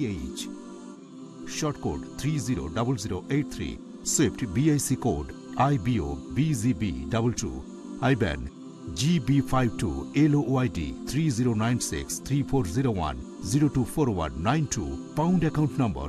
DTH short code three zero double zero eight three SWIFT BIC code IBO BGB double two IBAN GB five two L YD three zero nine six three four zero one zero two four one nine two pound account number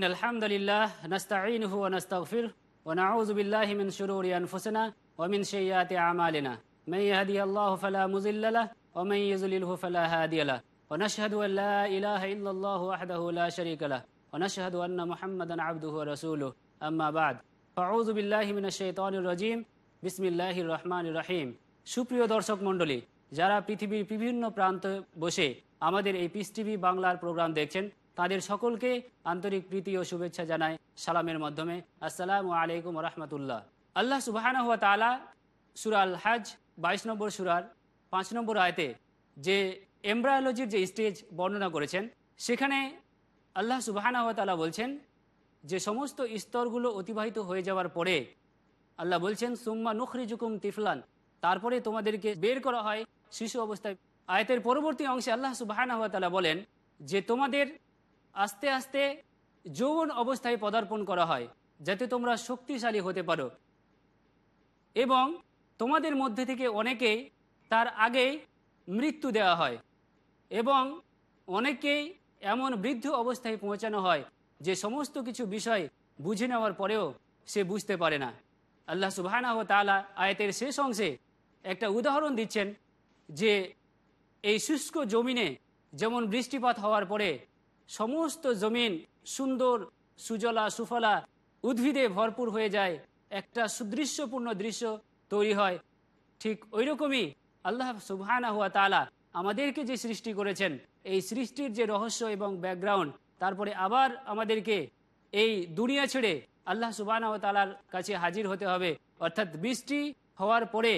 إن الحمد لله نستعينه ونستغفره ونعوذ بالله من شرور أنفسنا ومن سيئات أعمالنا من يهدي الله فلا مزل له ومن يزلله فلا هادي له ونشهد أن لا إله إلا الله وحده لا شريك له ونشهد أن محمدا عبده ورسوله أما بعد فأعوذ بالله من الشيطان الرجيم بسم الله الرحمن الرحيم সুপ্রিয় দর্শক মণ্ডলী যারা পৃথিবীর বিভিন্ন প্রান্তে বসে আমাদের এই পিস টিভি বাংলার প্রোগ্রাম দেখছেন তাদের সকলকে আন্তরিক প্রীতি ও শুভেচ্ছা জানায় সালামের মাধ্যমে। আসসালামু আলাইকুম রহমতুল্লাহ। আল্লাহ সুবাহানা হুয়া তালা সুরাল হাজ বাইশ নম্বর সুরার পাঁচ নম্বর আয়তে যে এমব্রায়োলজির যে স্টেজ বর্ণনা করেছেন, সেখানে আল্লাহ সুবাহানা হুয়া তালা বলছেন, যে সমস্ত স্তরগুলো অতিবাহিত হয়ে যাওয়ার পরে আল্লাহ বলছেন, সুম্মা নুখরি জুকুম তিফলান। তারপরে তোমাদেরকে বের করা হয় শিশু অবস্থায়। আয়তের পরবর্তী অংশে আল্লাহ সুবাহানা হুয়া তালা বলেন যে তোমাদের আস্তে আস্তে যৌবন অবস্থায় পদার্পণ করা হয়, যাতে তোমরা শক্তিশালী হতে পারো। এবং তোমাদের মধ্যে থেকে অনেকেই তার আগেই মৃত্যু দেওয়া হয় এবং অনেকেই এমন বৃদ্ধ অবস্থায় পৌঁছানো হয় যে সমস্ত কিছু বিষয় বুঝে নেওয়ার পরেও সে বুঝতে পারে না। আল্লাহ সুবাহানা তালা আয়তের শেষ অংশে একটা উদাহরণ দিচ্ছেন যে এই শুষ্ক জমিনে যেমন বৃষ্টিপাত হওয়ার পরে সমস্ত জমিন সুন্দর, সুজলা, সুফলা, উদ্ভিদে ভরপুর হয়ে যায়। একটা সুদৃশ্যপূর্ণ দৃশ্য তৈরি হয়। ঠিক ওই রকমই আল্লাহ সুবহানা হুয়া তালা আমাদেরকে যে সৃষ্টি করেছেন, এই সৃষ্টির যে রহস্য এবং ব্যাকগ্রাউন্ড, তারপরে আবার আমাদেরকে এই দুনিয়া ছেড়ে আল্লাহ সুবাহ তালার কাছে হাজির হতে হবে। অর্থাৎ বৃষ্টি হওয়ার পরে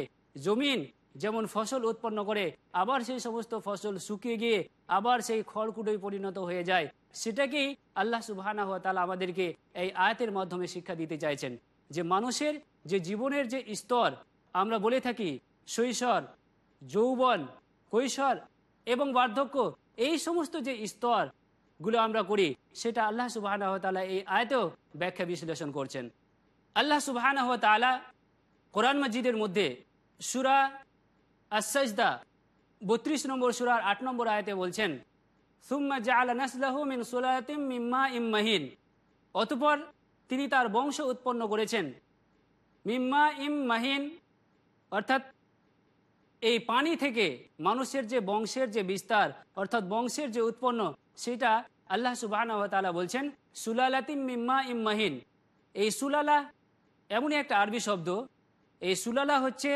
জমিন যেমন ফসল উৎপন্ন করে, আবার সেই সমস্ত ফসল শুকিয়ে গিয়ে আবার সেই খড়কুটোয় পরিণত হয়ে যায়। সেটাকেই আল্লাহ সুবাহানা হওয়া তালা আমাদেরকে এই আয়াতের মাধ্যমে শিক্ষা দিতে চাইছেন যে মানুষের যে জীবনের যে স্তর, আমরা বলে থাকি শৈশর, যৌবন, কৈশোর এবং বার্ধক্য, এই সমস্ত যে স্তরগুলো আমরা করি, সেটা আল্লাহ সুবাহ এই আয়তেও ব্যাখ্যা বিশ্লেষণ করছেন। আল্লাহ সুবাহ কোরআন মসজিদের মধ্যে সুরা আসাজদা বত্রিশ নম্বর সুরার আট নম্বর আয়তে বলছেন, সুম্মা জাআলা নাসলাহু মিন সুলাতিম মিম্মা ইম্মাহিন অতপর তিনি তার বংশ উৎপন্ন করেছেন মিম্মা ইম মাহিন। অর্থাৎ এই পানি থেকে মানুষের যে বংশের যে বিস্তার, অর্থাৎ বংশের যে উৎপন্ন, সেটা আল্লাহ সুবাহ বলছেন, সুলালাতিম মিম্মা ইম মাহিন। এই সুলালা এমনই একটা আরবি শব্দ, এই সুলালা হচ্ছে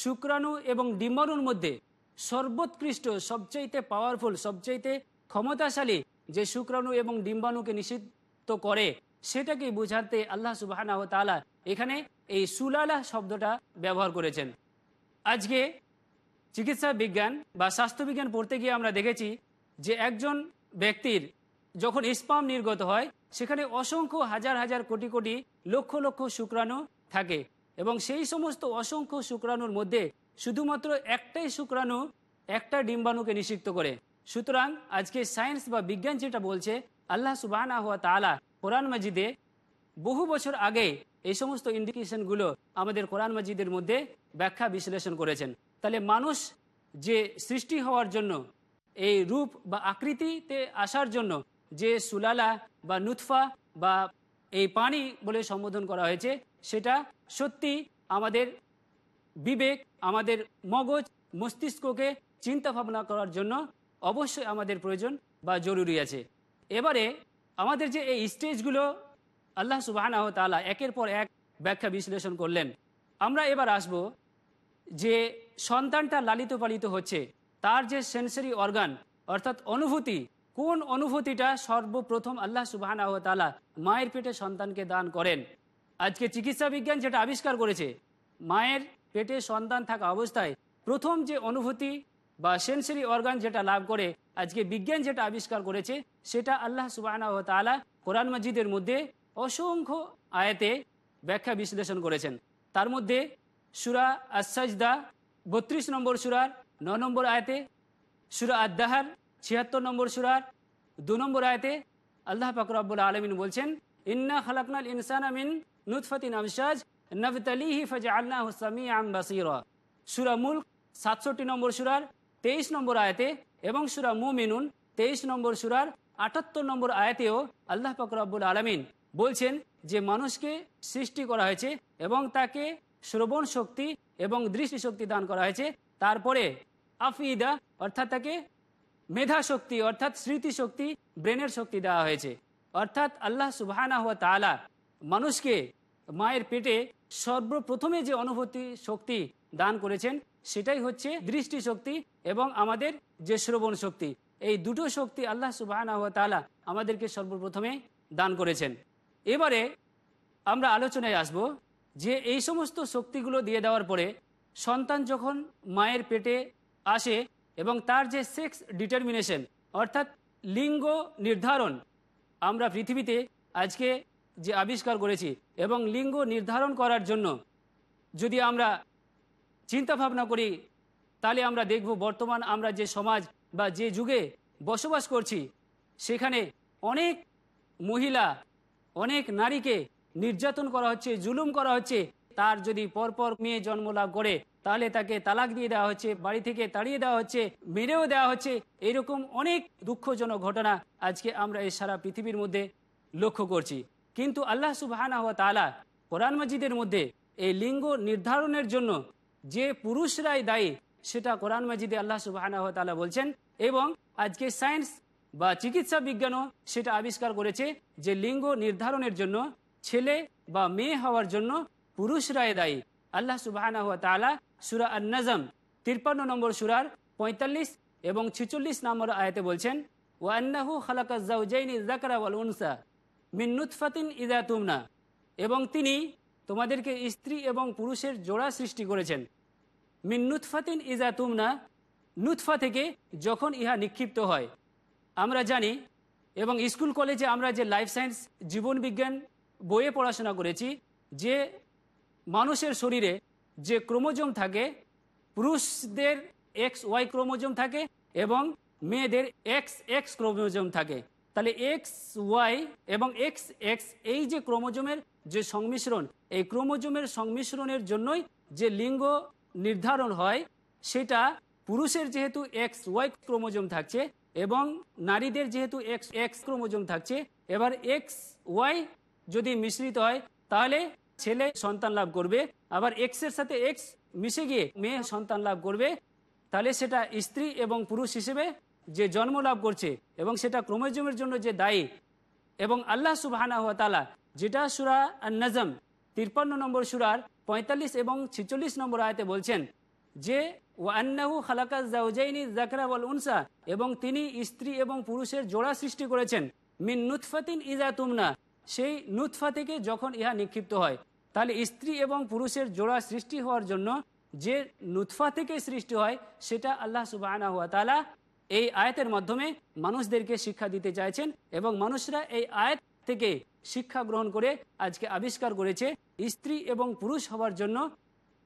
শুক্রাণু এবং ডিম্বাণুর মধ্যে সর্বোৎকৃষ্ট, সবচাইতে পাওয়ারফুল সবচাইতে ক্ষমতাশালী যে শুক্রাণু এবং ডিম্বাণুকে নিষিদ্ধ করে, সেটাকে বোঝাতে আল্লাহ সুবাহ এখানে এই সুলালা শব্দটা ব্যবহার করেছেন। আজকে চিকিৎসা বিজ্ঞান বা স্বাস্থ্যবিজ্ঞান পড়তে গিয়ে আমরা দেখেছি যে একজন ব্যক্তির যখন স্পাম নির্গত হয়, সেখানে অসংখ্য হাজার হাজার কোটি কোটি লক্ষ লক্ষ শুক্রাণু থাকে। এবং সেই সমস্ত অসংখ্য শুক্রাণুর মধ্যে শুধুমাত্র একটাই শুক্রাণু একটা ডিম্বাণুকে নিষিক্ত করে। সুতরাং আজকে সায়েন্স বা বিজ্ঞান যেটা বলছে, আল্লাহ হওয়া তালা কোরআন মাজিদে বহু বছর আগে এই সমস্ত ইন্ডিকেশনগুলো আমাদের কোরআন মাজিদের মধ্যে ব্যাখ্যা বিশ্লেষণ করেছেন। তাহলে মানুষ যে সৃষ্টি হওয়ার জন্য, এই রূপ বা আকৃতিতে আসার জন্য যে সুলালা বা নুৎফা বা এই পানি বলে সম্বোধন করা হয়েছে সেটা সত্যি আমাদের বিবেক, আমাদের মগজ মস্তিষ্ককে চিন্তা ভাবনা করার জন্য অবশ্যই আমাদের প্রয়োজন বা জরুরি আছে। এবারে আমাদের যে এই স্টেজগুলো আল্লাহ সুবাহ তালা একের পর এক ব্যাখ্যা বিশ্লেষণ করলেন। আমরা এবার আসব যে সন্তানটা লালিত পালিত হচ্ছে, তার যে সেন্সারি অর্গান অর্থাৎ অনুভূতি, কোন অনুভূতিটা সর্বপ্রথম আল্লাহ সুবাহ তালা মায়ের পেটে সন্তানকে দান করেন? আজকে চিকিৎসা বিজ্ঞান যেটা আবিষ্কার করেছে, মায়ের পেটে সন্তান থাকা অবস্থায় প্রথম যে অনুভূতি বা সেন্সারি অর্গান যেটা লাভ করে আজকে বিজ্ঞান যেটা আবিষ্কার করেছে, সেটা আল্লাহ সুবাহ তালা কোরআন মসজিদের মধ্যে অসংখ্য আয়াতে ব্যাখ্যা বিশ্লেষণ করেছেন। তার মধ্যে সুরা আসাজদা বত্রিশ নম্বর সুরার ন নম্বর আয়াতে, সুরা আদাহার ছিয়াত্তর নম্বর সুরার দু নম্বর আয়তে আল্লাহ পাকরাবুল আলমিন বলছেন ইন্না খালাকনাল ইনসান আমিন নুৎফতিন আমসাজ নবতালিহি ফজ আল্লাহ সামি আম বাসিরা সুরা মুল্ক সাতষট্টি নম্বর সুরার তেইশ নম্বর আয়াতে এবং সুরা মুমিনুন, তেইশ নম্বর সুরার আটাত্তর নম্বর আয়াতেও আল্লাহ পাকরাবুল আলমিন বলছেন যে, মানুষকে সৃষ্টি করা হয়েছে এবং তাকে শ্রবণ শক্তি এবং দৃষ্টি শক্তি দান করা হয়েছে। তারপরে আফিদা অর্থাৎ তাকে মেধা শক্তি, অর্থাৎ স্মৃতি শক্তি, ব্রেনের শক্তি দেওয়া হয়েছে। অর্থাৎ আল্লাহ সুবাহানা হওয়া তালা মানুষকে মায়ের পেটে সর্বপ্রথমে যে অনুভূতি শক্তি দান করেছেন, সেটাই হচ্ছে দৃষ্টি শক্তি এবং আমাদের যে শ্রবণ শক্তি। এই দুটো শক্তি আল্লাহ সুবাহানা হওয়া তালা আমাদেরকে সর্বপ্রথমে দান করেছেন। এবারে আমরা আলোচনায় আসব যে এই সমস্ত শক্তিগুলো দিয়ে দেওয়ার পরে সন্তান যখন মায়ের পেটে আসে এবং তার যে সেক্স ডিটারমিনেশন, অর্থাৎ লিঙ্গ নির্ধারণ আমরা পৃথিবীতে আজকে যে আবিষ্কার করেছি এবং লিঙ্গ নির্ধারণ করার জন্য যদি আমরা চিন্তা ভাবনা করি, তাহলে আমরা দেখব বর্তমান আমরা যে সমাজ বা যে যুগে বসবাস করছি, সেখানে অনেক মহিলা, অনেক নারীকে নির্যাতন করা হচ্ছে, জুলুম করা হচ্ছে তার যদি পরপর মেয়ে জন্ম লাভ করে, তাহলে তাকে তালাক দিয়ে দেওয়া হচ্ছে, বাড়ি থেকে তাড়িয়ে দেওয়া হচ্ছে, মেরেও দেওয়া হচ্ছে, এরকম অনেক দুঃখজনক ঘটনা আজকে আমরা এই সারা পৃথিবীর মধ্যে লক্ষ্য করছি। কিন্তু আল্লাহ সুবাহানা হওয়া তালা কোরআন মাজিদের মধ্যে এই লিঙ্গ নির্ধারণের জন্য যে পুরুষরাই দায়ী, সেটা কোরআন মাজিদে আল্লাহ সুবাহানা হওয়া তালা বলছেন এবং আজকে সায়েন্স বা চিকিৎসা বিজ্ঞানও সেটা আবিষ্কার করেছে যে লিঙ্গ নির্ধারণের জন্য ছেলে বা মেয়ে হওয়ার জন্য পুরুষরাই দায়ী আল্লাহ সুবাহ সুরা আন্নাজম তিরপান্ন নম্বর সুরার পঁয়তাল্লিশ এবং ছিচল্লিশ নম্বর আয়াতে বলছেন ও আন্নাহু খালাকাউজাইনি জাকরা ওয়াল উনসা মিন্নুৎফাতিন ইদা তুমনা। এবং তিনি তোমাদেরকে স্ত্রী এবং পুরুষের জোড়া সৃষ্টি করেছেন। মিন্নুৎফাতিন ইজা তুমনা নুৎফা থেকে যখন ইহা নিক্ষিপ্ত হয়। আমরা জানি এবং স্কুল কলেজে আমরা যে লাইফ সায়েন্স জীবনবিজ্ঞান বইয়ে পড়াশোনা করেছি, যে মানুষের শরীরে যে ক্রোমোজোম থাকে, পুরুষদের এক্স ওয়াই ক্রোমোজোম থাকে এবং মেয়েদের এক্স এক্স ক্রোমোজোম থাকে। তাহলে এক্স ওয়াই এবং এক্স এক্স এই যে ক্রোমোজোমের যে সংমিশ্রণ, এই ক্রোমোজোমের সংমিশ্রণের জন্যই যে লিঙ্গ নির্ধারণ হয়, সেটা পুরুষের যেহেতু এক্স ওয়াই ক্রোমোজোম থাকছে এবং নারীদের যেহেতু এক্স এক্স ক্রোমোজোম থাকছে, এবার এক্স ওয়াই যদি মিশ্রিত হয়, তাহলে ছেলে সন্তান লাভ করবে, আবার এক্সের সাথে এক্স মিশে গিয়ে মেয়ে সন্তান লাভ করবে, তাহলে সেটা স্ত্রী এবং পুরুষ হিসেবে যে জন্ম লাভ করছে এবং সেটা ক্রোমোজোমের জন্য যে দায়ী এবং আল্লাহ সুবাহানা হওয়া তালা যেটা সুরা নজম তিরপান্ন নম্বর সুরার পঁয়তাল্লিশ এবং ছিচল্লিশ নম্বর আয়তে বলছেন যে ও আন্নাহু খালাকা জাউজাইনি জাকরা বল উনসা এবং তিনি স্ত্রী এবং পুরুষের জোড়া সৃষ্টি করেছেন। মিন নুৎফাতিন ইজা তুমনা সেই নুৎফা থেকে যখন ইহা নিক্ষিপ্ত হয়, তাহলে স্ত্রী এবং পুরুষের জোড়া সৃষ্টি হওয়ার জন্য যে নুৎফা থেকে সৃষ্টি হয়, সেটা আল্লাহ সুবাহানা হুয়া তালা এই আয়াতের মাধ্যমে মানুষদেরকে শিক্ষা দিতে চাইছেন এবং মানুষরা এই আয়াত থেকে শিক্ষা গ্রহণ করে আজকে আবিষ্কার করেছে, স্ত্রী এবং পুরুষ হওয়ার জন্য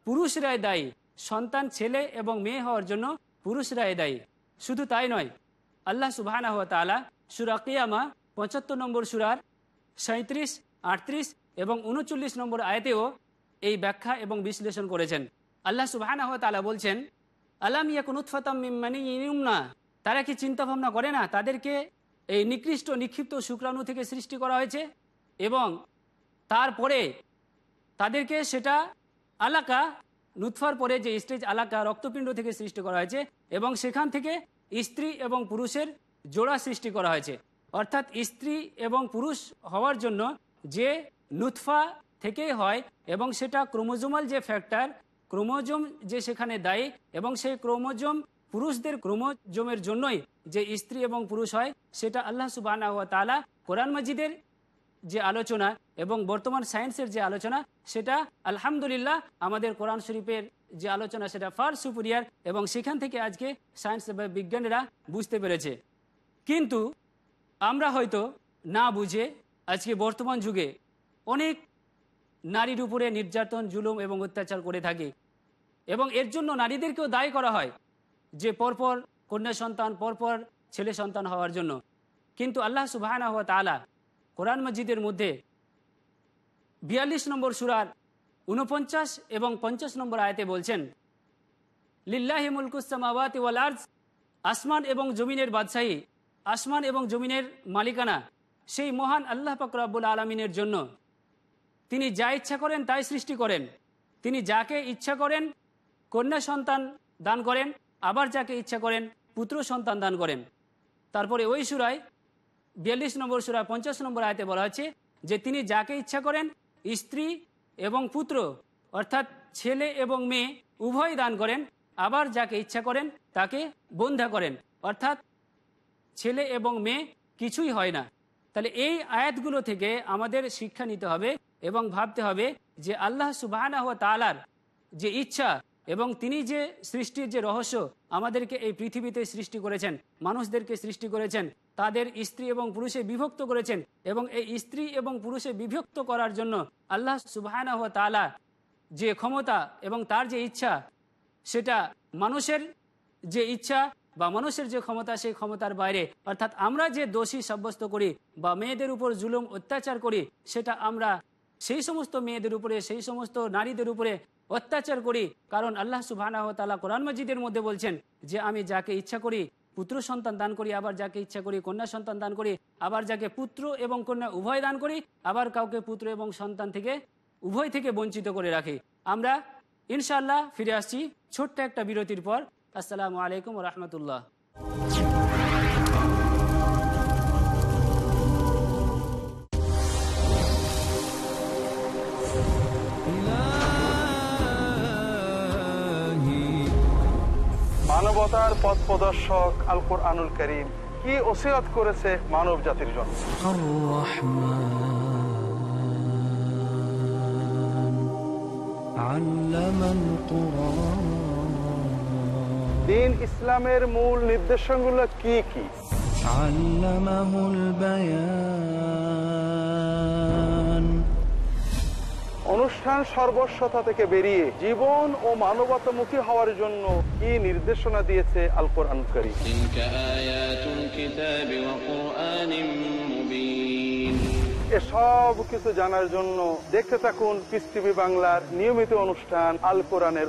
পুরুষরাই দায়ী, সন্তান, ছেলে এবং মেয়ে হওয়ার জন্য পুরুষরাই দায়ী। শুধু তাই নয়, আল্লাহ তালা সুরা কিয়ামা পঁচাত্তর নম্বর সুরার সাঁত্রিশ আটত্রিশ এবং উনচল্লিশ নম্বর আয়তেও এই ব্যাখ্যা এবং বিশ্লেষণ করেছেন। আল্লাহ সুবাহানা হাত তালা বলছেন, আলাম ইয়াকুন না তারা কি চিন্তা ভাবনা করে না? তাদেরকে এই নিকৃষ্ট, নিক্ষিপ্ত শুক্রাণু থেকে সৃষ্টি করা হয়েছে এবং তারপরে তাদেরকে সেটা আলাকা, নুৎফার পরে যে স্টেজ আলাকা রক্তপিণ্ড থেকে সৃষ্টি করা হয়েছে এবং সেখান থেকে স্ত্রী এবং পুরুষের জোড়া সৃষ্টি করা হয়েছে। অর্থাৎ স্ত্রী এবং পুরুষ হওয়ার জন্য যে নুৎফা থেকেই হয় এবং সেটা ক্রোমোজোমাল যে ফ্যাক্টর, ক্রোমোজোম যে সেখানে দায়ী এবং সেই ক্রোমোজোম পুরুষদের ক্রোমোজোমের জন্যই যে স্ত্রী এবং পুরুষ হয়, সেটা আল্লাহ সুবাহ তালা কোরআন মজিদের যে আলোচনা এবং বর্তমান সায়েন্সের যে আলোচনা, সেটা আলহামদুলিল্লাহ আমাদের কোরআন শরীফের যে আলোচনা, সেটা ফার সুপুরিয়ার এবং সেখান থেকে আজকে সায়েন্স বিজ্ঞানীরা বুঝতে পেরেছে। কিন্তু আমরা হয়তো না বুঝে আজকে বর্তমান যুগে অনেক নারীর উপরে নির্যাতন, জুলুম এবং অত্যাচার করে থাকি। এবং এর জন্য নারীদেরকেও দায়ী করা হয় যে পরপর কন্যা সন্তান, পরপর ছেলে সন্তান হওয়ার জন্য। কিন্তু আল্লাহ সুবাহ তালা কোরআন মসজিদের মধ্যে বিয়াল্লিশ নম্বর সুরার উনপঞ্চাশ এবং পঞ্চাশ নম্বর আয়তে বলছেন, লিল্লাহি মুলকুসামাওয়াত ওয়াল আর্জ, আসমান এবং জমিনের বাদশাহী আসমান এবং জমিনের মালিকানা, সেই মহান আল্লাহ পাকরাবুল আলমিনের জন্য। তিনি যা ইচ্ছা করেন তাই সৃষ্টি করেন। তিনি যাকে ইচ্ছা করেন, কন্যা সন্তান দান করেন, আবার যাকে ইচ্ছা করেন, পুত্র সন্তান দান করেন। তারপরে ওই সুরায়, বিয়াল্লিশ নম্বর সুরায় পঞ্চাশ নম্বর আয়তে বলা হচ্ছে যে, তিনি যাকে ইচ্ছা করেন, স্ত্রী এবং পুত্র, অর্থাৎ ছেলে এবং মেয়ে, উভয় দান করেন, আবার যাকে ইচ্ছা করেন, তাকে বন্ধা করেন। অর্থাৎ ছেলে এবং মেয়ে কিছুই হয় না। তাহলে এই আয়াতগুলো থেকে আমাদের শিক্ষা নিতে হবে এবং ভাবতে হবে যে আল্লাহ সুবাহ তালার যে ইচ্ছা এবং তিনি যে সৃষ্টির যে রহস্য আমাদেরকে এই পৃথিবীতে সৃষ্টি করেছেন, মানুষদেরকে সৃষ্টি করেছেন, তাদের স্ত্রী এবং পুরুষে বিভক্ত করেছেন এবং এই স্ত্রী এবং পুরুষে বিভক্ত করার জন্য আল্লাহ সুবাহ তালা যে ক্ষমতা এবং তার যে ইচ্ছা, সেটা মানুষের যে ইচ্ছা বা মানুষের যে ক্ষমতা, সেই ক্ষমতার বাইরে। অর্থাৎ আমরা যে দোষী সাব্যস্ত করি বা মেয়েদের উপর জুলুম, অত্যাচার করি, সেটা আমরা সেই সমস্ত মেয়েদের উপরে, সেই সমস্ত নারীদের উপরে অত্যাচার করি। কারণ আল্লাহ সুবাহ তালা কোরআন মজিদের মধ্যে বলছেন যে, আমি যাকে ইচ্ছা করি, পুত্র সন্তান দান করি, আবার যাকে ইচ্ছা করি, কন্যা সন্তান দান করি, আবার যাকে পুত্র এবং কন্যা উভয় দান করি, আবার কাউকে পুত্র এবং সন্তান থেকে, উভয় থেকে বঞ্চিত করে রাখি। আমরা ইনশাল্লাহ ফিরে আসছি ছোট্ট একটা বিরতির পর। আসসালামু আলাইকুম রহমতুল্লাহ। মানবতার পথ প্রদর্শক আল কোরআনুল করিম কি ওসিরাত করেছে মানব জাতির জন্য? দিন ইসলামের মূল নির্দেশনগুলো কি কি? অনুষ্ঠান সর্বস্বতা থেকে বেরিয়ে জীবন ও মানবতামুখী হওয়ার জন্য কি নির্দেশনা দিয়েছে আল কোরআন করি কিছু জানার জন্য দেখতে থাকুন পিস টিভি বাংলার নিয়মিত অনুষ্ঠান আল কোরআনের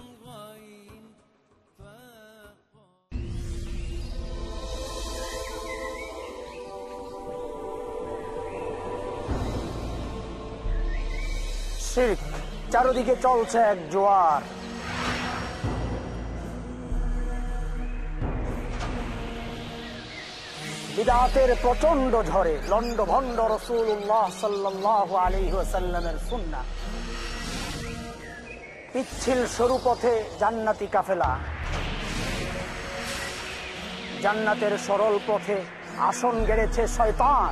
চারদিকে চলছে এক জোয়ার। বিদাতের প্রচণ্ড ঝড়ে লন্ড ভন্ড রসুল্লাহ সাল্লাহ আলী সাল্লামের সুন্না পিচ্ছিল সরু পথে জান্নাতি কাফেলা। জান্নাতের সরল পথে আসন গেড়েছে শয়তান।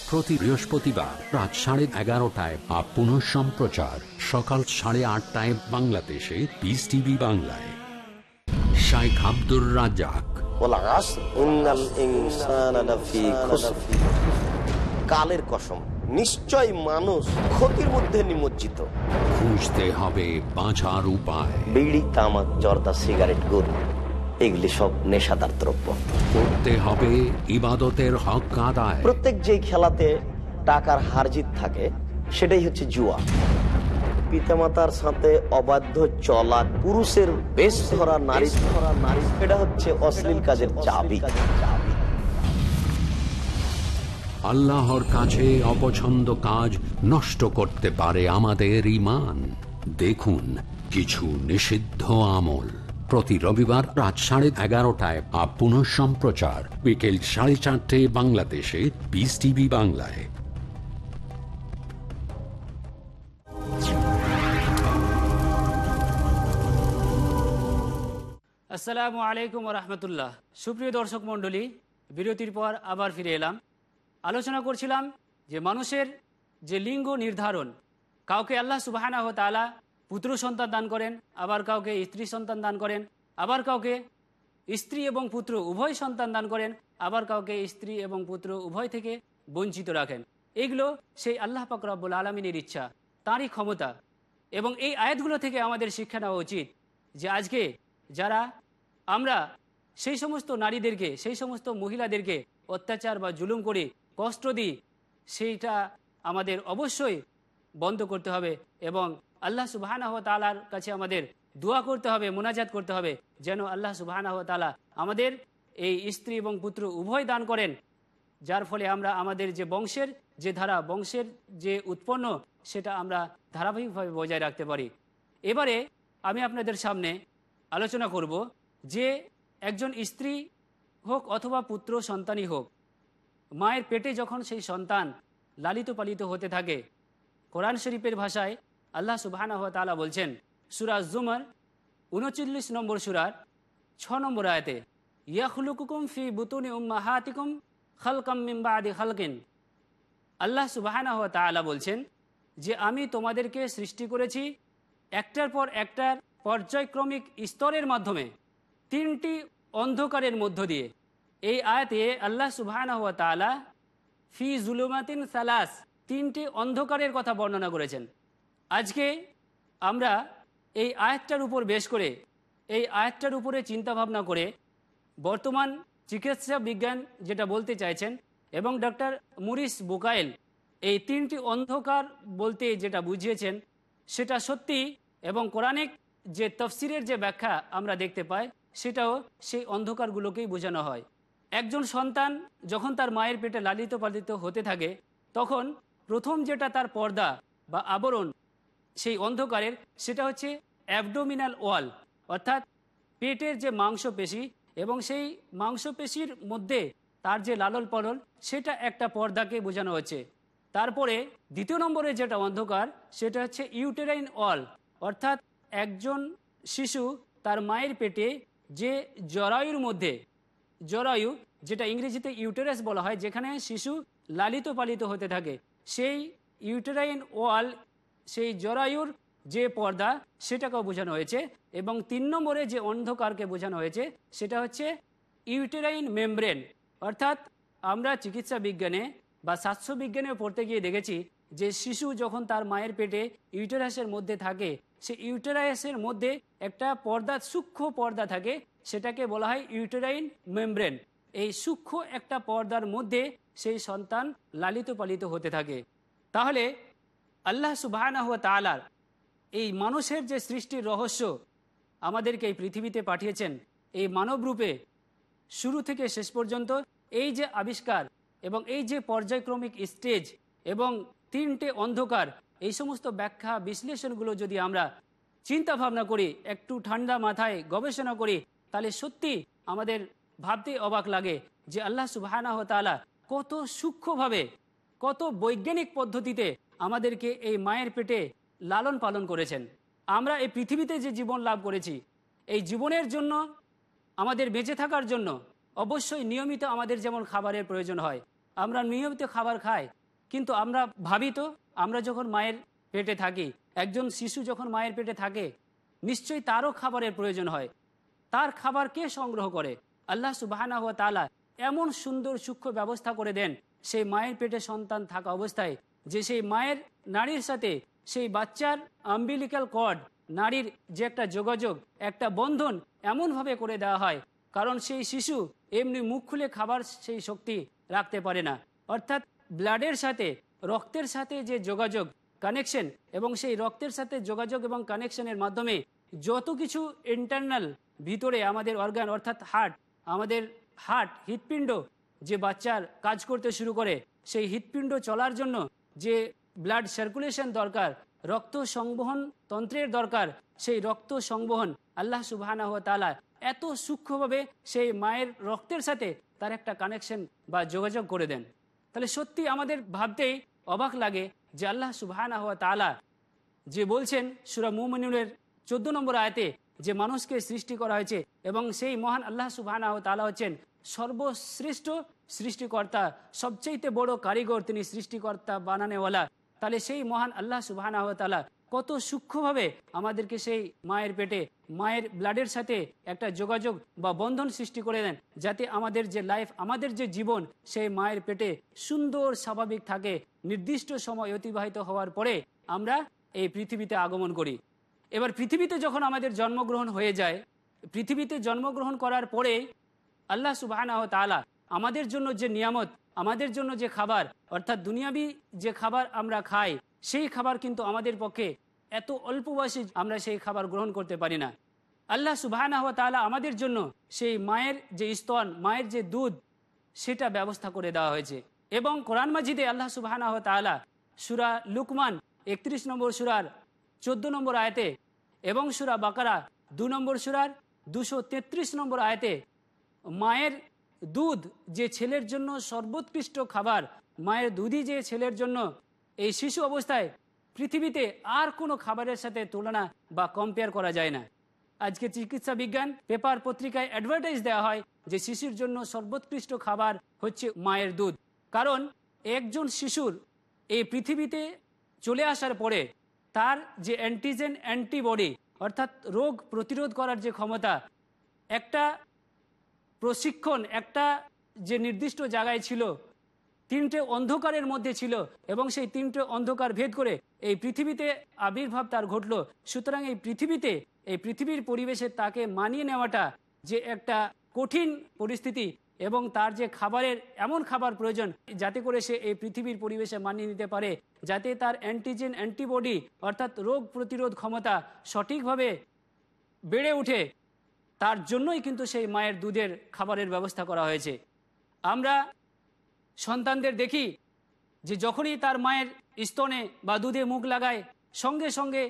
প্রতি বৃহস্পতিবার রাত সাড়ে এগারোটায় বা পুনঃ সম্প্রচার। সকাল সাড়ে আটটায় বাংলাদেশে পিস টিভি বাংলায়। শাইখ আব্দুর রাজাক কালের কসম। নিশ্চয় মানুষ ক্ষতির মধ্যে নিমজ্জিত। খুঁজতে হবে বাঁচার উপায়। বিড়ি তামাক জর্দা সিগারেট গরু। এগুলি সব নেশাদার দ্রব্য। করতে হবে ইবাদতের হক আদায়। প্রত্যেক যেই খেলাতে টাকার হারজিত থাকে সেটাই হচ্ছে জুয়া। পিতামাতার সাথে অবাধ্য চলা পুরুষের বেশ ধরা নারী ধরা নারী এটা হচ্ছে অশ্লীল কাজের চাবি। আল্লাহর কাছে অপছন্দ কাজ নষ্ট করতে পারে আমাদের ইমান দেখুন কিছু নিষিদ্ধ আমল। প্রতি রবিবার রাত সাড়ে এগারোটায় বা পুনঃ সম্প্রচার। বিকেল সাড়ে চারটে বাংলাদেশে বিস টিভি বাংলায়। আসসালামু আলাইকুম রহমতুল্লাহ। সুপ্রিয় দর্শক মণ্ডলী, বিরতির পর আবার ফিরে এলাম। আলোচনা করছিলাম যে মানুষের যে লিঙ্গ নির্ধারণ, কাউকে আল্লাহ সুবাহানা ও তালা পুত্র সন্তান দান করেন, আবার কাউকে স্ত্রী সন্তান দান করেন, আবার কাউকে স্ত্রী এবং পুত্র উভয় সন্তান দান করেন, আবার কাউকে স্ত্রী এবং পুত্র উভয় থেকে বঞ্চিত রাখেন। এগুলো সেই আল্লাহ পাক আলমিনের ইচ্ছা, তাঁরই ক্ষমতা। এবং এই আয়াতগুলো থেকে আমাদের শিক্ষা নেওয়া উচিত যে আজকে যারা আমরা সেই সমস্ত নারীদেরকে, সেই সমস্ত মহিলাদেরকে অত্যাচার বা জুলুম করে কষ্ট দিই, সেইটা আমাদের অবশ্যই বন্ধ করতে হবে এবং আল্লাহ সুবাহানাহ তালার কাছে আমাদের দোয়া করতে হবে, মোনাজাত করতে হবে, যেন আল্লাহ সুবাহানাহ তালা আমাদের এই স্ত্রী এবং পুত্র উভয় দান করেন। যার ফলে আমরা আমাদের যে বংশের যে ধারা, বংশের যে উৎপন্ন, সেটা আমরা ধারাবাহিকভাবে বজায় রাখতে পারি। এবারে আমি আপনাদের সামনে আলোচনা করব যে একজন স্ত্রী হোক অথবা পুত্র সন্তানই হোক, মায়ের পেটে যখন সেই সন্তান লালিত পালিত হতে থাকে, কোরআন শরীফের ভাষায় আল্লাহ তালা বলছেন সুরাজ জুমার উনচল্লিশ নম্বর সুরার ছ নম্বর আয়তে, ইয়াখলুকুকুম ফি বুতুনি উম্মাহাতিকুম খালকাম মিম্বা আদি খালকিন। আল্লাহ তালা বলছেন যে আমি তোমাদেরকে সৃষ্টি করেছি একটার পর একটার পর্যায়ক্রমিক স্তরের মাধ্যমে, তিনটি অন্ধকারের মধ্য দিয়ে। এই আয়াতে আল্লাহ তালা ফি জুলুমাতিন সালাস, তিনটি অন্ধকারের কথা বর্ণনা করেছেন। আজকে আমরা এই আয়াতটার উপর বেশ করে, এই আয়াতটার উপরে চিন্তা ভাবনা করে বর্তমান চিকিৎসা বিজ্ঞান যেটা বলতে চাইছেন এবং ডক্টর মুরিস বোকায়েল এই তিনটি অন্ধকার বলতে যেটা বুঝিয়েছেন সেটা সত্যি এবং কোরআনিক যে তফসিরের যে ব্যাখ্যা আমরা দেখতে পাই সেটাও সেই অন্ধকারগুলোকেই বোঝানো হয়। একজন সন্তান যখন তার মায়ের পেটে লালিত পালিত হতে থাকে তখন প্রথম যেটা তার পর্দা বা আবরণ সেই অন্ধকারের, সেটা হচ্ছে অ্যাবডোমিনাল ওয়াল অর্থাৎ পেটের যে মাংসপেশি এবং সেই মাংসপেশির মধ্যে তার যে লালল পালল সেটা একটা পর্দাকে বোঝানো হচ্ছে। তারপরে দ্বিতীয় নম্বরে যেটা অন্ধকার, সেটা হচ্ছে ইউটেরাইন ওয়াল অর্থাৎ একজন শিশু তার মায়ের পেটে যে জরায়ুর মধ্যে, জরায়ু যেটা ইংরেজিতে ইউটেরাস বলা হয়, যেখানে শিশু লালিত পালিত হতে থাকে, সেই ইউটেরাইন ওয়াল সেই জরায়ুর যে পর্দা, সেটাকেও বোঝানো হয়েছে এবং তিন নম্বরে যে অন্ধকারকে বোঝানো হয়েছে, সেটা হচ্ছে ইউটেরাইন মেমব্রেন। অর্থাৎ আমরা চিকিৎসা বিজ্ঞানে বা স্বাস্থ্য বিজ্ঞানে পড়তে গিয়ে দেখেছি যে শিশু যখন তার মায়ের পেটে ইউটেরাসের মধ্যে থাকে, সে ইউটেরাসের মধ্যে একটা পর্দা, সূক্ষ্ম পর্দা থাকে, সেটাকে বলা হয় ইউটেরাইন মেমব্রেন। এই সূক্ষ্ম একটা পর্দার মধ্যে সেই সন্তান লালিত পালিত হতে থাকে। তাহলে আল্লাহ সুবাহ তালার এই মানুষের যে সৃষ্টির রহস্য আমাদেরকে এই পৃথিবীতে পাঠিয়েছেন, এই মানবরূপে শুরু থেকে শেষ পর্যন্ত এই যে আবিষ্কার এবং এই যে পর্যায়ক্রমিক স্টেজ এবং তিনটে অন্ধকার, এই সমস্ত ব্যাখ্যা বিশ্লেষণগুলো যদি আমরা চিন্তা ভাবনা করি, একটু ঠান্ডা মাথায় গবেষণা করি, তাহলে সত্যি আমাদের ভাবতে অবাক লাগে যে আল্লাহ সুবাহানা তালা কত সূক্ষ্মভাবে, কত বৈজ্ঞানিক পদ্ধতিতে আমাদেরকে এই মায়ের পেটে লালন পালন করেছেন। আমরা এই পৃথিবীতে যে জীবন লাভ করেছি, এই জীবনের জন্য, আমাদের বেঁচে থাকার জন্য অবশ্যই নিয়মিত আমাদের যেমন খাবারের প্রয়োজন হয়, আমরা নিয়মিত খাবার খাই। কিন্তু আমরা ভাবি তো, আমরা যখন মায়ের পেটে থাকি, একজন শিশু যখন মায়ের পেটে থাকে, নিশ্চয়ই তারও খাবারের প্রয়োজন হয়। তার খাবার কে সংগ্রহ করে? আল্লাহ সুবাহানা হুয়া তালা এমন সুন্দর সূক্ষ্ম ব্যবস্থা করে দেন, সেই মায়ের পেটে সন্তান থাকা অবস্থায় যে সেই মায়ের নারীর সাথে সেই বাচ্চার আম্বিলিক্যাল কর্ড নারীর যে একটা যোগাযোগ, একটা বন্ধন এমনভাবে করে দেওয়া হয়, কারণ সেই শিশু এমনি মুখ খুলে খাবার সেই শক্তি রাখতে পারে না। অর্থাৎ ব্লাডের সাথে, রক্তের সাথে যে যোগাযোগ কানেকশন এবং সেই রক্তের সাথে যোগাযোগ এবং কানেকশনের মাধ্যমে যত কিছু ইন্টারনাল ভিতরে আমাদের অর্গান অর্থাৎ হার্ট আমাদের হার্ট হৃৎপিণ্ড যে বাচ্চার কাজ করতে শুরু করে, সেই হৃৎপিণ্ড চলার জন্য যে ব্লাড সার্কুলেশন দরকার, রক্ত সংবহন তন্ত্রের দরকার, সেই রক্ত সংবহন আল্লাহ তালা এত সূক্ষ্মভাবে সেই মায়ের রক্তের সাথে তার একটা কানেকশন বা যোগাযোগ করে দেন। তাহলে সত্যি আমাদের ভাবতেই অবাক লাগে যে আল্লাহ তালা যে বলছেন সুরা মুমিনুরের চোদ্দ নম্বর আয়তে যে মানুষকে সৃষ্টি করা হয়েছে এবং সেই মহান আল্লাহ সুবাহানা তালা হচ্ছেন সর্বশ্রেষ্ঠ সৃষ্টিকর্তা সবচেয়ে বড় কারিগর তিনি সৃষ্টিকর্তা, বানানেওয়ালা। তাহলে সেই মহান আল্লাহ সুবাহানা তালা কত সূক্ষ্মভাবে আমাদেরকে সেই মায়ের পেটে, মায়ের ব্লাডের সাথে একটা যোগাযোগ বা বন্ধন সৃষ্টি করে দেন, যাতে আমাদের যে লাইফ আমাদের যে জীবন, সেই মায়ের পেটে সুন্দর, স্বাভাবিক থাকে, নির্দিষ্ট সময় অতিবাহিত হওয়ার পরে আমরা এই পৃথিবীতে আগমন করি। এবার পৃথিবীতে যখন আমাদের জন্মগ্রহণ হয়ে যায়, পৃথিবীতে জন্মগ্রহণ করার পরে আল্লাহ সুবাহানা তালা আমাদের জন্য যে নিয়ামত, আমাদের জন্য যে খাবার, অর্থাৎ দুনিয়াবি যে খাবার আমরা খাই, সেই খাবার কিন্তু আমাদের পক্ষে এত অল্প বয়সে আমরা সেই খাবার গ্রহণ করতে পারি না। আল্লাহ সুবাহানা তালা আমাদের জন্য সেই মায়ের যে স্তন, মায়ের যে দুধ, সেটা ব্যবস্থা করে দেওয়া হয়েছে। এবং কোরআন মাজিদে আল্লাহ সুবাহানা তালা সুরা লুকমান একত্রিশ নম্বর সুরার চোদ্দ নম্বর আয়তে এবং সুরা বাকারা দু নম্বর সুরার দুশো তেত্রিশ নম্বর আয়তে মায়ের দুধ যে ছেলের জন্য সর্বোৎকৃষ্ট খাবার, মায়ের দুধই যে ছেলের জন্য, এই শিশু অবস্থায় পৃথিবীতে আর কোনো খাবারের সাথে তুলনা বা কম্পেয়ার করা যায় না। আজকে চিকিৎসা বিজ্ঞান পেপার পত্রিকায় অ্যাডভার্টাইজ দেওয়া হয় যে শিশুর জন্য সর্বোৎকৃষ্ট খাবার হচ্ছে মায়ের দুধ। কারণ একজন শিশুর এই পৃথিবীতে চলে আসার পরে তার যে অ্যান্টিজেন অ্যান্টিবডি অর্থাৎ রোগ প্রতিরোধ করার যে ক্ষমতা, একটা প্রশিক্ষণ একটা যে নির্দিষ্ট জায়গায় ছিল, তিনটে অন্ধকারের মধ্যে ছিল এবং সেই তিনটে অন্ধকার ভেদ করে এই পৃথিবীতে আবির্ভাব তার ঘটলো। সুতরাং এই পৃথিবীতে, এই পৃথিবীর পরিবেশে তাকে মানিয়ে নেওয়াটা যে একটা কঠিন পরিস্থিতি এবং তার যে খাবারের এমন খাবার প্রয়োজন, যাতে করে সে এই পৃথিবীর পরিবেশে মানিয়ে নিতে পারে, যাতে তার অ্যান্টিজেন অ্যান্টিবডি অর্থাৎ রোগ প্রতিরোধ ক্ষমতা সঠিকভাবে বেড়ে উঠে তার জন্যই কিন্তু সেই মায়ের দুধের খাবারের ব্যবস্থা করা হয়েছে। আমরা সন্তানদের দেখি যে যখনই তার মায়ের স্তনে বা দুধে মুখ লাগায়, সঙ্গে সঙ্গে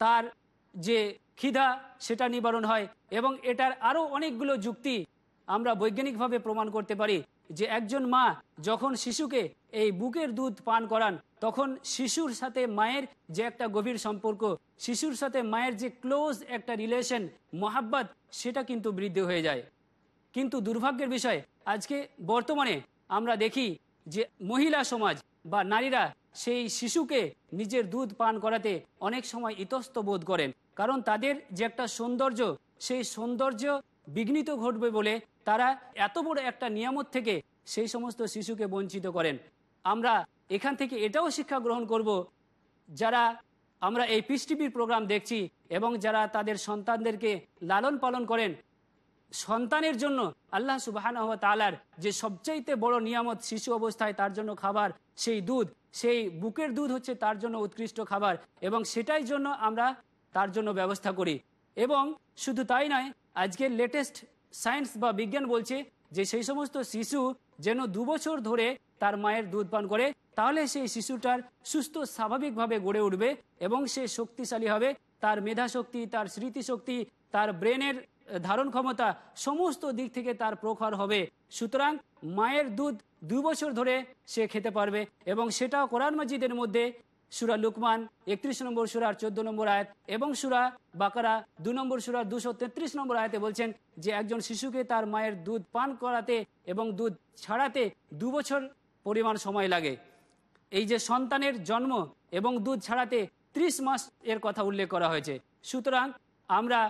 তার যে ক্ষিধা সেটা নিবারণ হয় এবং এটার আরও অনেকগুলো যুক্তি আমরা বৈজ্ঞানিকভাবে প্রমাণ করতে পারি যে একজন মা যখন শিশুকে এই বুকের দুধ পান করান তখন শিশুর সাথে মায়ের যে একটা গভীর সম্পর্ক, শিশুর সাথে মায়ের যে ক্লোজ একটা রিলেশন মোহাব্বত, সেটা কিন্তু বৃদ্ধি হয়ে যায়। কিন্তু দুর্ভাগ্যের বিষয়, আজকে বর্তমানে আমরা দেখি যে মহিলা সমাজ বা নারীরা সেই শিশুকে নিজের দুধ পান করাতে অনেক সময় ইতস্ত বোধ করেন। কারণ তাদের যে একটা সৌন্দর্য, সেই সৌন্দর্য বিঘ্নিত ঘটবে বলে তারা এত বড় একটা নিয়ামত থেকে সেই সমস্ত শিশুকে বঞ্চিত করেন। আমরা এখান থেকে এটাও শিক্ষা গ্রহণ করব, যারা আমরা এই পিস টিভির প্রোগ্রাম দেখছি এবং যারা তাদের সন্তানদেরকে লালন পালন করেন, সন্তানের জন্য আল্লাহ সুবাহান তালার যে সবচাইতে বড় নিয়ামত শিশু অবস্থায় তার জন্য খাবার, সেই দুধ, সেই বুকের দুধ হচ্ছে তার জন্য উৎকৃষ্ট খাবার এবং সেটাই জন্য আমরা তার জন্য ব্যবস্থা করি। এবং শুধু তাই নয়, আজকের লেটেস্ট সায়েন্স বা বিজ্ঞান বলছে যে সেই সমস্ত শিশু যেন দুবছর ধরে তার মায়ের দুধ পান করে, তাহলে সেই শিশুটার সুস্থ স্বাভাবিকভাবে গড়ে উঠবে এবং সে শক্তিশালী হবে। তার মেধা শক্তি তার স্মৃতিশক্তি, তার ব্রেনের ধারণ ক্ষমতা সমস্ত দিক থেকে তার প্রখর হবে। সুতরাং মায়ের দুধ দুই বছর ধরে সে খেতে পারবে এবং সেটাও কোরআন মাজিদের মধ্যে সুরা লুকমান, একত্রিশ নম্বর সুরার চোদ্দ নম্বর আয়াত এবং সুরা বাকারা দু নম্বর সুরার দুশো তেত্রিশ নম্বর আয়াতে বলছেন যে একজন শিশুকে তার মায়ের দুধ পান করাতে এবং দুধ ছাড়াতে দু বছর পরিমাণ সময় লাগে। এই যে সন্তানের জন্ম এবং দুধ ছাড়াতে ত্রিশ মাস এর কথা উল্লেখ করা হয়েছে। সুতরাং আমরা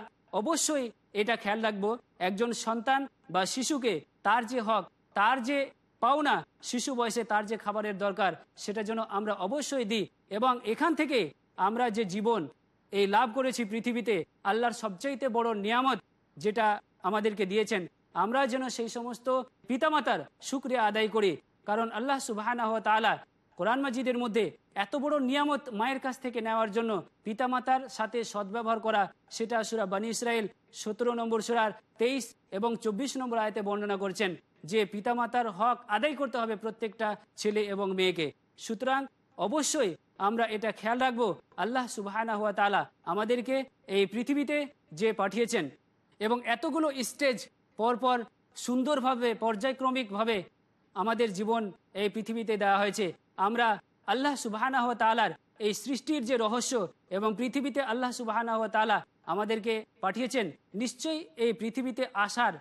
অবশ্যই এটা খেয়াল রাখব, একজন সন্তান বা শিশুকে তার যে হক, তার যে পাওনা শিশু বয়সে তার যে খাবারের দরকার, সেটা যেন আমরা অবশ্যই দিই এবং এখান থেকে আমরা যে জীবন এই লাভ করেছি পৃথিবীতে, আল্লাহর সবচাইতে বড় নিয়ামত যেটা আমাদেরকে দিয়েছেন, আমরা যেন সেই সমস্ত পিতামাতার শুক্রিয়া আদায় করি। কারণ আল্লাহ সুবাহ তালা কোরআন মাজিদের মধ্যে এত বড় নিয়ামত মায়ের কাছ থেকে নেওয়ার জন্য পিতামাতার সাথে সদ্ব্যবহার করা, সেটা সুরা বানী ইসরায়েল সতেরো নম্বর সুরার তেইশ এবং চব্বিশ নম্বর আয়তে বর্ণনা করছেন। যে পিতামাতার হক আদায় করতে হবে প্রত্যেকটা ছেলে এবং মেয়েকে। সুতরাং অবশ্যই আমরা এটা খেয়াল রাখব, আল্লাহ সুবাহানা হুয়া তালা আমাদেরকে এই পৃথিবীতে যে পাঠিয়েছেন এবং এতগুলো স্টেজ পরপর সুন্দরভাবে, পর্যায়ক্রমিকভাবে আমাদের জীবন এই পৃথিবীতে দেওয়া হয়েছে। আমরা আল্লাহ সুবাহানা হুয়া তালার এই সৃষ্টির যে রহস্য এবং পৃথিবীতে আল্লাহ সুবাহানা হুয়া তালা আমাদেরকে পাঠিয়েছেন, নিশ্চয়ই এই পৃথিবীতে আসার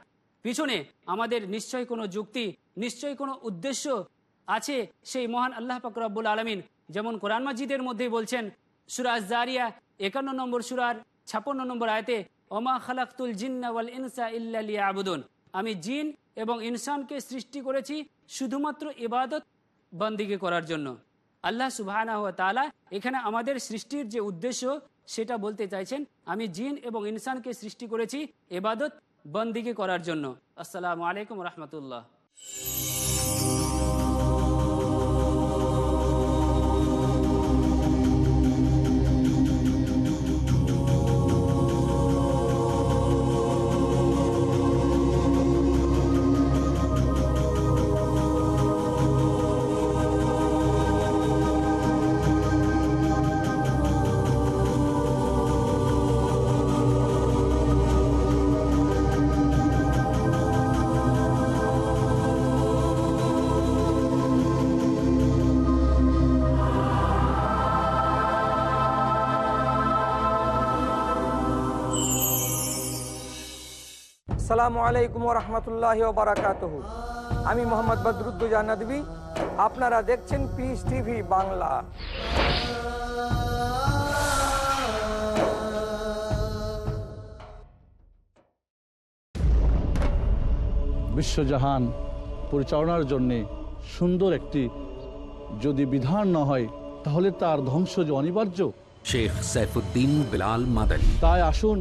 পিছনে আমাদের নিশ্চয়ই কোনো যুক্তি নিশ্চয়ই কোনো উদ্দেশ্য আছে সেই মহান আল্লাহ ফকরাবুল আলমিন। যেমন কোরআন মাজিদের মধ্যে বলছেন সুরাজ জারিয়া একান্ন নম্বর সুরার ছাপ্পান্ন নম্বর আয়তে, ওমা খালাকুল জিন্নাওয়াল ইনসা ইল্লা আবুদুন আমি জিন এবং ইনসানকে সৃষ্টি করেছি শুধুমাত্র ইবাদত বন্দিকে করার জন্য। আল্লাহ সুবাহানা হুয়া তালা এখানে আমাদের সৃষ্টির যে উদ্দেশ্য, সেটা বলতে চাইছেন, আমি জিন এবং ইনসানকে সৃষ্টি করেছি এবাদত বন্দিকে করার জন্য। আসসালামু আলাইকুম রহমতুল্লাহ। সালামু আলাইকুম রহমতুল্লাহ বারাকাত আমি মোহাম্মদ বদরুদ্দুজা নদী আপনারা দেখছেন পিস টিভি বাংলা। বিশ্বজাহান পরিচালনার জন্যে সুন্দর একটি যদি বিধান না হয় তাহলে তার ধ্বংস যে অনিবার্য। শেখ সাইফুদ্দিন বিলাল মাদানী। তাই আসুন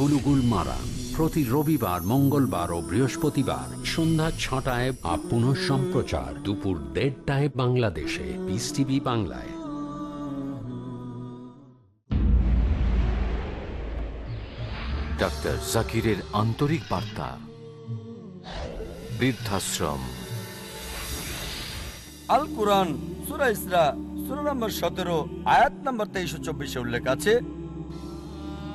বুলুগুল মারা। প্রতি রবিবার মঙ্গলবার ও বৃহস্পতিবার সন্ধ্যা ছটায় বা পুনঃ সম্প্রচার। দুপুর দেড়টায় বাংলাদেশে। পিস টিভি বাংলায়। ডাক্তার জাকিরের আন্তরিক বার্তা। বৃদ্ধাশ্রম। আল কোরআন সুরা ইসরা সুরা নম্বর সতেরো আয়াত নম্বর তেইশ চব্বিশে উল্লেখ আছে